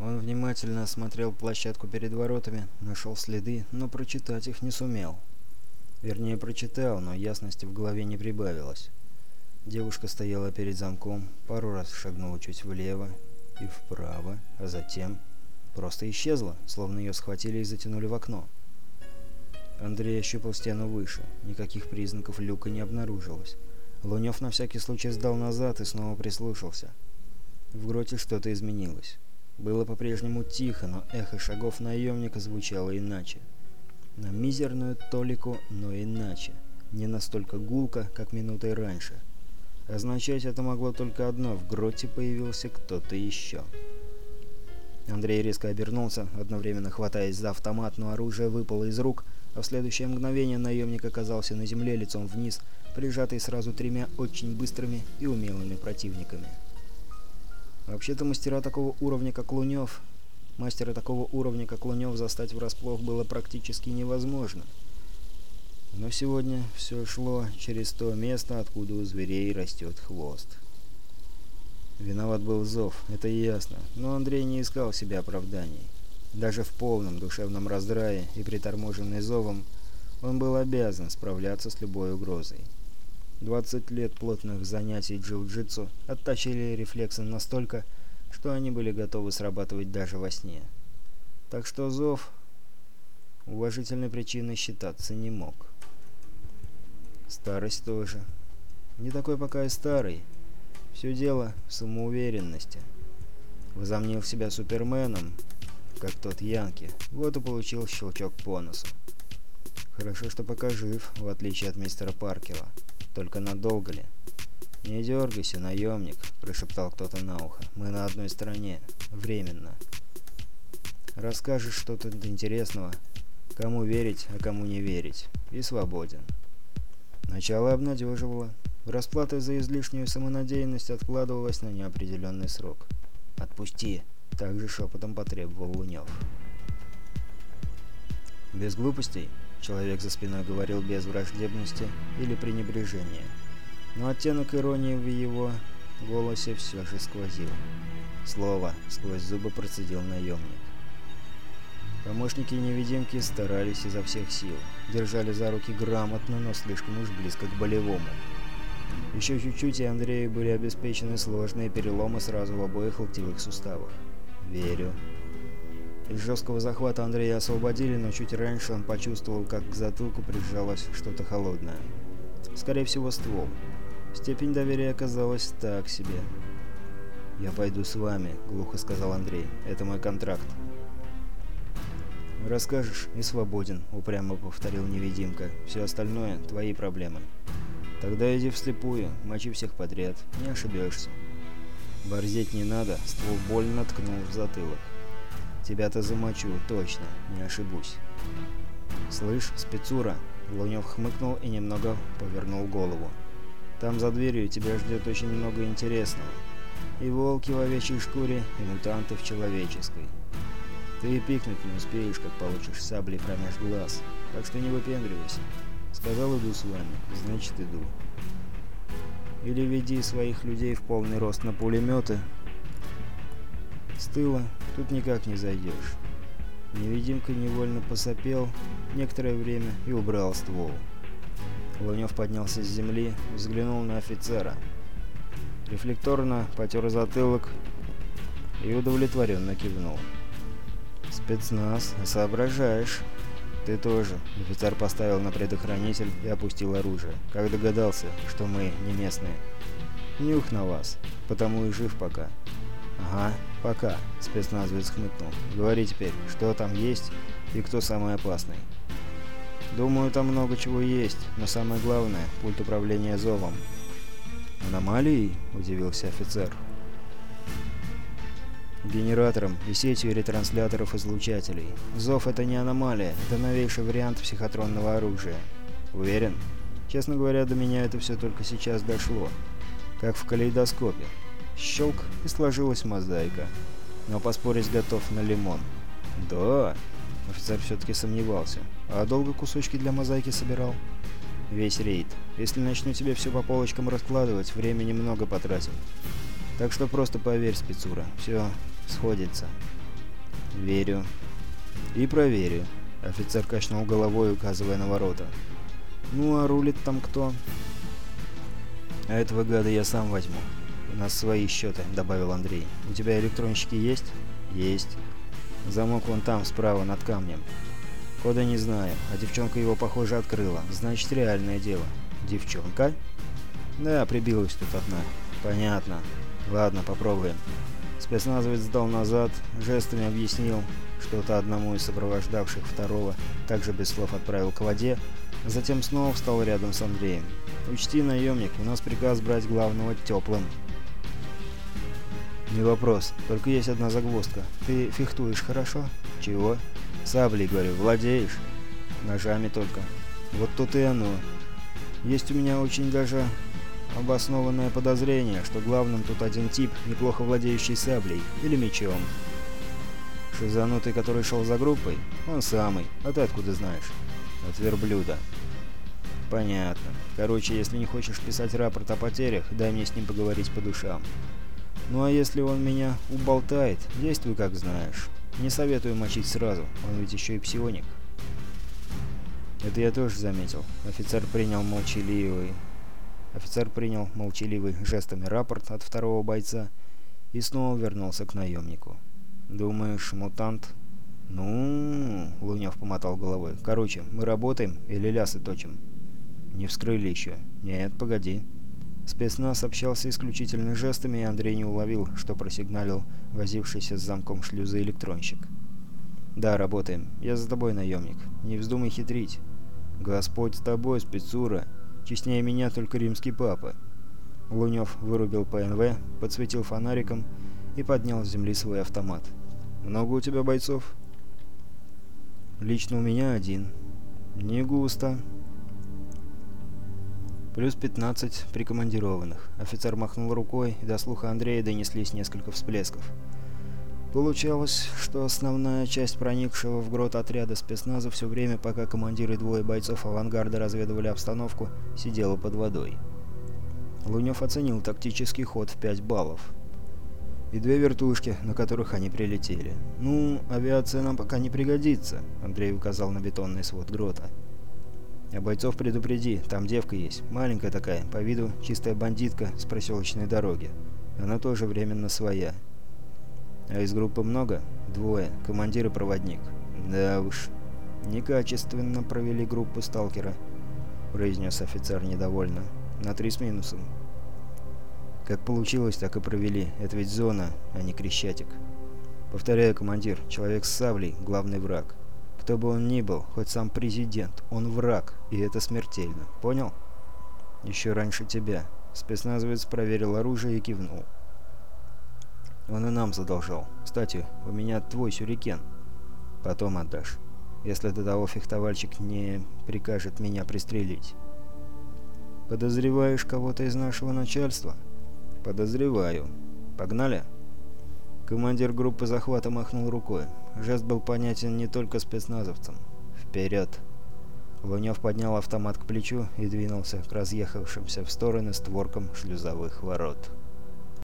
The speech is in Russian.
Он внимательно осмотрел площадку перед воротами, нашел следы, но прочитать их не сумел. Вернее, прочитал, но ясности в голове не прибавилось. Девушка стояла перед замком, пару раз шагнула чуть влево и вправо, а затем просто исчезла, словно ее схватили и затянули в окно. Андрей ощупал стену выше. Никаких признаков люка не обнаружилось. Лунев на всякий случай сдал назад и снова прислушался. В гроте что-то изменилось. Было по-прежнему тихо, но эхо шагов наемника звучало иначе. На мизерную толику, но иначе. Не настолько гулко, как минутой раньше. Означать это могло только одно — в гроте появился кто-то еще. Андрей резко обернулся, одновременно хватаясь за автомат, но оружие выпало из рук, а в следующее мгновение наемник оказался на земле лицом вниз, прижатый сразу тремя очень быстрыми и умелыми противниками. Вообще-то мастера такого уровня, как Лунёв, мастера такого уровня, как Лунёв, застать врасплох было практически невозможно. Но сегодня все шло через то место, откуда у зверей растет хвост. Виноват был Зов, это ясно, но Андрей не искал себе оправданий. Даже в полном душевном раздрае и приторможенный Зовом, он был обязан справляться с любой угрозой. 20 лет плотных занятий джиу-джитсу отточили рефлексы настолько, что они были готовы срабатывать даже во сне. Так что зов уважительной причиной считаться не мог. Старость тоже. Не такой пока и старый. Все дело в самоуверенности. Возомнил себя суперменом, как тот Янки, вот и получил щелчок по носу. Хорошо, что пока жив, в отличие от мистера Паркера. Только надолго ли? «Не дергайся, наемник», — прошептал кто-то на ухо. «Мы на одной стороне. Временно. Расскажешь что-то интересного, кому верить, а кому не верить. И свободен». Начало обнадеживало. Расплата за излишнюю самонадеянность откладывалась на неопределенный срок. «Отпусти», — также шепотом потребовал Лунев. «Без глупостей», Человек за спиной говорил без враждебности или пренебрежения. Но оттенок иронии в его голосе все же сквозил. Слово сквозь зубы процедил наемник. Помощники невидимки старались изо всех сил. Держали за руки грамотно, но слишком уж близко к болевому. Еще чуть-чуть, и Андрею были обеспечены сложные переломы сразу в обоих локтевых суставах. «Верю», из жесткого захвата Андрея освободили, но чуть раньше он почувствовал, как к затылку прижалось что-то холодное. Скорее всего, ствол. Степень доверия оказалась так себе. «Я пойду с вами», — глухо сказал Андрей. «Это мой контракт». «Расскажешь и свободен», — упрямо повторил невидимка. «Все остальное — твои проблемы». «Тогда иди вслепую, мочи всех подряд, не ошибешься». Борзеть не надо, ствол больно ткнул в затылок. Тебя-то замочу, точно, не ошибусь. «Слышь, спецура!» Лунев хмыкнул и немного повернул голову. «Там за дверью тебя ждет очень много интересного. И волки в овечьей шкуре, и мутанты в человеческой. Ты и пикнуть не успеешь, как получишь саблей промеж глаз. Так что не выпендривайся. Сказал, иду с вами, значит иду. Или веди своих людей в полный рост на пулеметы, с тыла тут никак не зайдешь. Невидимка невольно посопел некоторое время и убрал ствол. Лунев поднялся с земли, взглянул на офицера. Рефлекторно потер затылок и удовлетворенно кивнул. «Спецназ, соображаешь?» «Ты тоже». Офицер поставил на предохранитель и опустил оружие. «Как догадался, что мы не местные?» «Нюх на вас, потому и жив пока». «Ага, пока», — спецназовец хмыкнул. «Говори теперь, что там есть и кто самый опасный?» «Думаю, там много чего есть, но самое главное — пульт управления зовом». «Аномалией?» — удивился офицер. «Генератором и сетью ретрансляторов-излучателей. Зов — это не аномалия, это новейший вариант психотронного оружия. Уверен? Честно говоря, до меня это все только сейчас дошло. Как в калейдоскопе. Щелк, и сложилась мозаика. Но поспорить готов на лимон. Да, офицер все-таки сомневался. А долго кусочки для мозаики собирал? Весь рейд. Если начну тебе все по полочкам раскладывать, времени много потратим. Так что просто поверь, спецура, все сходится. «Верю». «И проверю». Офицер качнул головой, указывая на ворота. «Ну а рулит там кто?» «А этого гада я сам возьму. У нас свои счеты», — добавил Андрей. «У тебя электронщики есть?» «Есть». «Замок вон там, справа, над камнем». «Кода не знаю, а девчонка его, похоже, открыла. Значит, реальное дело». «Девчонка?» «Да, прибилась тут одна». «Понятно. Ладно, попробуем». Спецназовец сдал назад, жестами объяснил что-то одному из сопровождавших второго, также без слов отправил к воде, а затем снова встал рядом с Андреем. «Учти, наемник, у нас приказ брать главного теплым». «Не вопрос, только есть одна загвоздка. Ты фехтуешь хорошо?» «Чего?» «Саблей, говорю, владеешь?» «Ножами только». «Вот тут и оно. Есть у меня очень даже обоснованное подозрение, что главным тут один тип, неплохо владеющий саблей или мечом. Шизанутый, который шел за группой? Он самый. А ты откуда знаешь? От верблюда. Понятно. Короче, если не хочешь писать рапорт о потерях, дай мне с ним поговорить по душам. Ну а если он меня уболтает, действуй как знаешь. Не советую мочить сразу, он ведь еще и псионик. Это я тоже заметил. Офицер принял молчаливый Офицер принял молчаливый жестами рапорт от второго бойца и снова вернулся к наемнику. «Думаешь, мутант?» «Ну...» — Лунев помотал головой. «Короче, мы работаем или лясы точим?» «Не вскрыли еще». «Нет, погоди». Спецназ общался исключительно жестами, и Андрей не уловил, что просигналил возившийся с замком шлюза электронщик. «Да, работаем. Я за тобой, наемник. Не вздумай хитрить». «Господь с тобой, спецура!» Честнее меня только римский папа. Лунев вырубил ПНВ, подсветил фонариком и поднял с земли свой автомат. «Много у тебя бойцов?» «Лично у меня один». «Не густо». «Плюс 15 прикомандированных». Офицер махнул рукой, и до слуха Андрея донеслись несколько всплесков. Получалось, что основная часть проникшего в грот отряда спецназа все время, пока командиры двое бойцов авангарда разведывали обстановку, сидела под водой. Лунев оценил тактический ход в 5 баллов. И две вертушки, на которых они прилетели. «Ну, авиация нам пока не пригодится», — Андрей указал на бетонный свод грота. «А бойцов предупреди, там девка есть, маленькая такая, по виду чистая бандитка с проселочной дороги. Она тоже временно своя». А из группы много? Двое. Командир и проводник. Да уж. Некачественно провели группу сталкера, произнес офицер недовольно. На три с минусом. Как получилось, так и провели. Это ведь зона, а не Крещатик. Повторяю, командир, человек с саблей — главный враг. Кто бы он ни был, хоть сам президент, он враг, и это смертельно. Понял? Еще раньше тебя. Спецназовец проверил оружие и кивнул. Он и нам задолжал. Кстати, у меня твой сюрикен. Потом отдашь. Если до того фехтовальщик не прикажет меня пристрелить. Подозреваешь кого-то из нашего начальства? Подозреваю. Погнали? Командир группы захвата махнул рукой. Жест был понятен не только спецназовцам. Вперед! Лунев поднял автомат к плечу и двинулся к разъехавшимся в стороны створкам шлюзовых ворот.